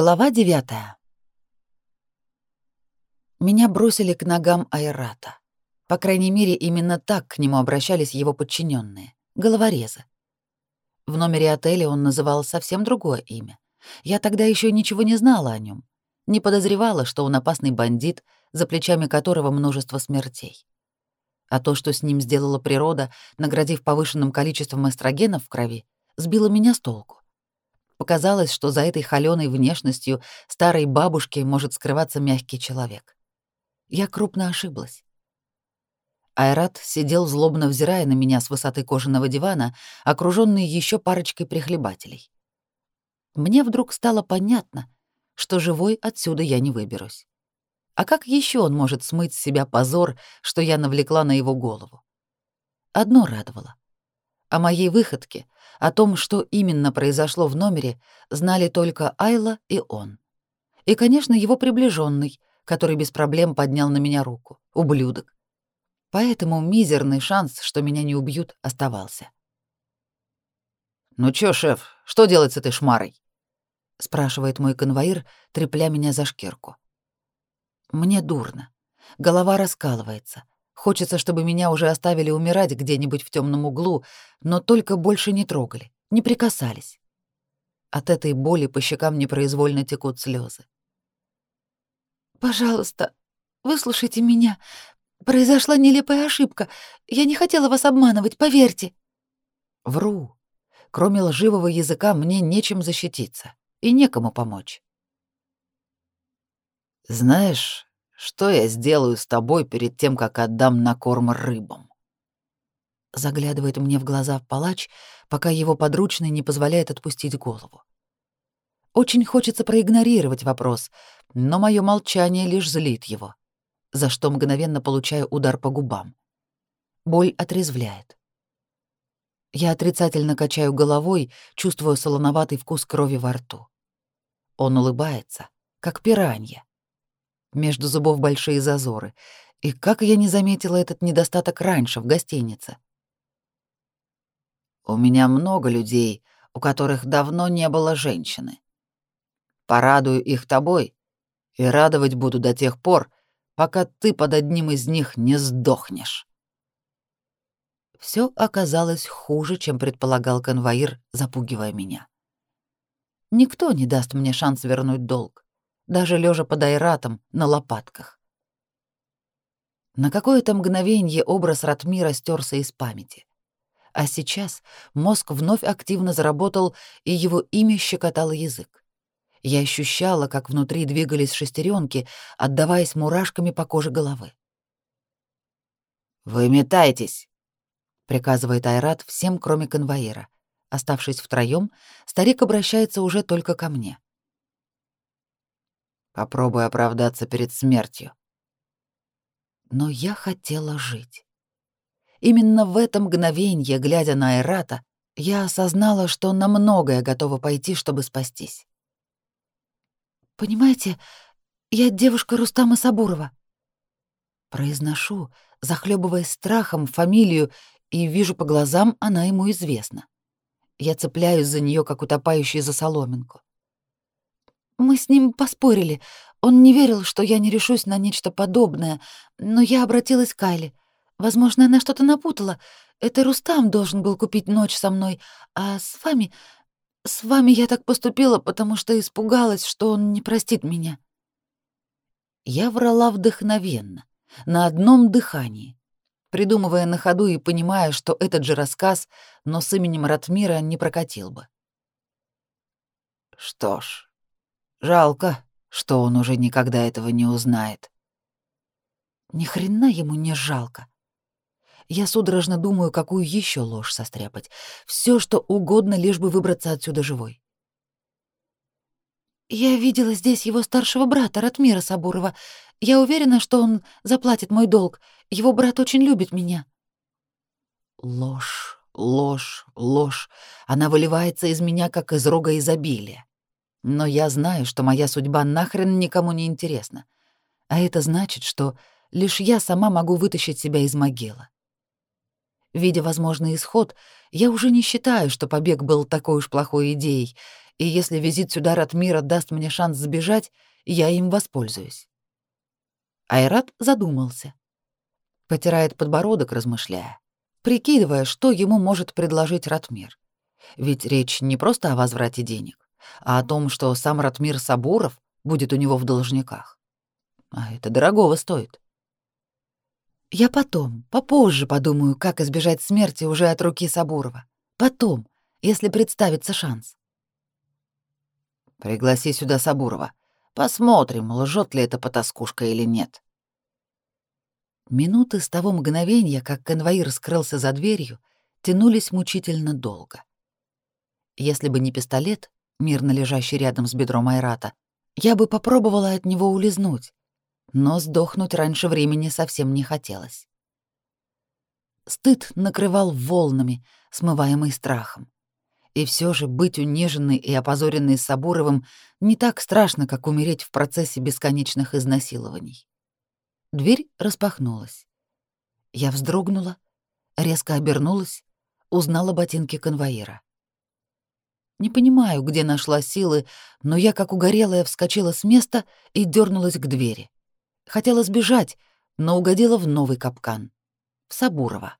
Глава девятая. Меня бросили к ногам Айрата. По крайней мере, именно так к нему обращались его подчиненные, головорезы. В номере отеля он называл совсем другое имя. Я тогда еще ничего не знала о нем, не подозревала, что он опасный бандит, за плечами которого множество смертей. А то, что с ним сделала природа, наградив повышенным количеством эстрогенов в крови, сбило меня с толку. Показалось, что за этой холёной внешностью старой бабушки может скрываться мягкий человек. Я крупно ошиблась. Айрат сидел злобно взирая на меня с высоты кожаного дивана, окружённый ещё парочкой прихлебателей. Мне вдруг стало понятно, что живой отсюда я не выберусь. А как ещё он может смыть с себя позор, что я навлекла на его голову? Одно радовало. О моей выходке, о том, что именно произошло в номере, знали только Айла и он. И, конечно, его приближенный, который без проблем поднял на меня руку. Ублюдок. Поэтому мизерный шанс, что меня не убьют, оставался. «Ну чё, шеф, что делать с этой шмарой?» — спрашивает мой конвоир, трепля меня за шкирку. Мне дурно. Голова раскалывается. Хочется, чтобы меня уже оставили умирать где-нибудь в темном углу, но только больше не трогали, не прикасались. От этой боли по щекам непроизвольно текут слезы. «Пожалуйста, выслушайте меня. Произошла нелепая ошибка. Я не хотела вас обманывать, поверьте». Вру. Кроме лживого языка мне нечем защититься и некому помочь. «Знаешь, что я сделаю с тобой перед тем, как отдам на корм рыбам? Заглядывает мне в глаза палач, пока его подручный не позволяет отпустить голову. Очень хочется проигнорировать вопрос, но мое молчание лишь злит его, за что мгновенно получаю удар по губам. Боль отрезвляет. Я отрицательно качаю головой, чувствуя солоноватый вкус крови во рту. Он улыбается, как пиранья. Между зубов большие зазоры. И как я не заметила этот недостаток раньше в гостинице? У меня много людей, у которых давно не было женщины. Порадую их тобой и радовать буду до тех пор, пока ты под одним из них не сдохнешь. Все оказалось хуже, чем предполагал конвоир, запугивая меня. Никто не даст мне шанс вернуть долг даже лежа под айратом на лопатках. На какое-то мгновение образ Ратмира стерся из памяти. А сейчас мозг вновь активно заработал, и его имя щекотало язык. Я ощущала, как внутри двигались шестеренки, отдаваясь мурашками по коже головы. «Вы метайтесь!» — приказывает Айрат всем, кроме конвоира. Оставшись втроем, старик обращается уже только ко мне. Попробуй оправдаться перед смертью. Но я хотела жить. Именно в это мгновенье, глядя на Айрата, я осознала, что на многое готова пойти, чтобы спастись. «Понимаете, я девушка Рустама Сабурова». Произношу, захлебываясь страхом, фамилию, и вижу по глазам, она ему известна. Я цепляюсь за нее, как утопающий за соломинку. Мы с ним поспорили. Он не верил, что я не решусь на нечто подобное, но я обратилась к Айле. Возможно, она что-то напутала. Это Рустам должен был купить ночь со мной, а с вами... С вами я так поступила, потому что испугалась, что он не простит меня. Я врала вдохновенно, на одном дыхании, придумывая на ходу и понимая, что этот же рассказ, но с именем Ратмира не прокатил бы. Что ж, Жалко, что он уже никогда этого не узнает. Ни хрена ему не жалко. Я судорожно думаю, какую еще ложь состряпать. Все, что угодно, лишь бы выбраться отсюда живой. Я видела здесь его старшего брата, Ратмира Сабурова. Я уверена, что он заплатит мой долг. Его брат очень любит меня. Ложь, ложь, ложь. Она выливается из меня, как из рога изобилия. Но я знаю, что моя судьба нахрен никому не интересна. А это значит, что лишь я сама могу вытащить себя из могилы. Видя возможный исход, я уже не считаю, что побег был такой уж плохой идеей, и если визит сюда Ратмира даст мне шанс сбежать, я им воспользуюсь. Айрат задумался. Потирает подбородок, размышляя, прикидывая, что ему может предложить Ратмир. Ведь речь не просто о возврате денег, а о том, что сам Ратмир Сабуров будет у него в должниках. А это дорогого стоит. Я потом, попозже подумаю, как избежать смерти уже от руки Сабурова. Потом, если представится шанс. Пригласи сюда Сабурова. Посмотрим, лжет ли эта потаскушка или нет. Минуты с того мгновения, как конвоир скрылся за дверью, тянулись мучительно долго. Если бы не пистолет, мирно лежащий рядом с бедром Айрата, я бы попробовала от него улизнуть, но сдохнуть раньше времени совсем не хотелось. Стыд накрывал волнами, смываемый страхом. И все же быть униженной и опозоренной Сабуровым не так страшно, как умереть в процессе бесконечных изнасилований. Дверь распахнулась. Я вздрогнула, резко обернулась, узнала ботинки конвоира. Не понимаю, где нашла силы, но я, как угорелая, вскочила с места и дернулась к двери. Хотела сбежать, но угодила в новый капкан. В Сабурова.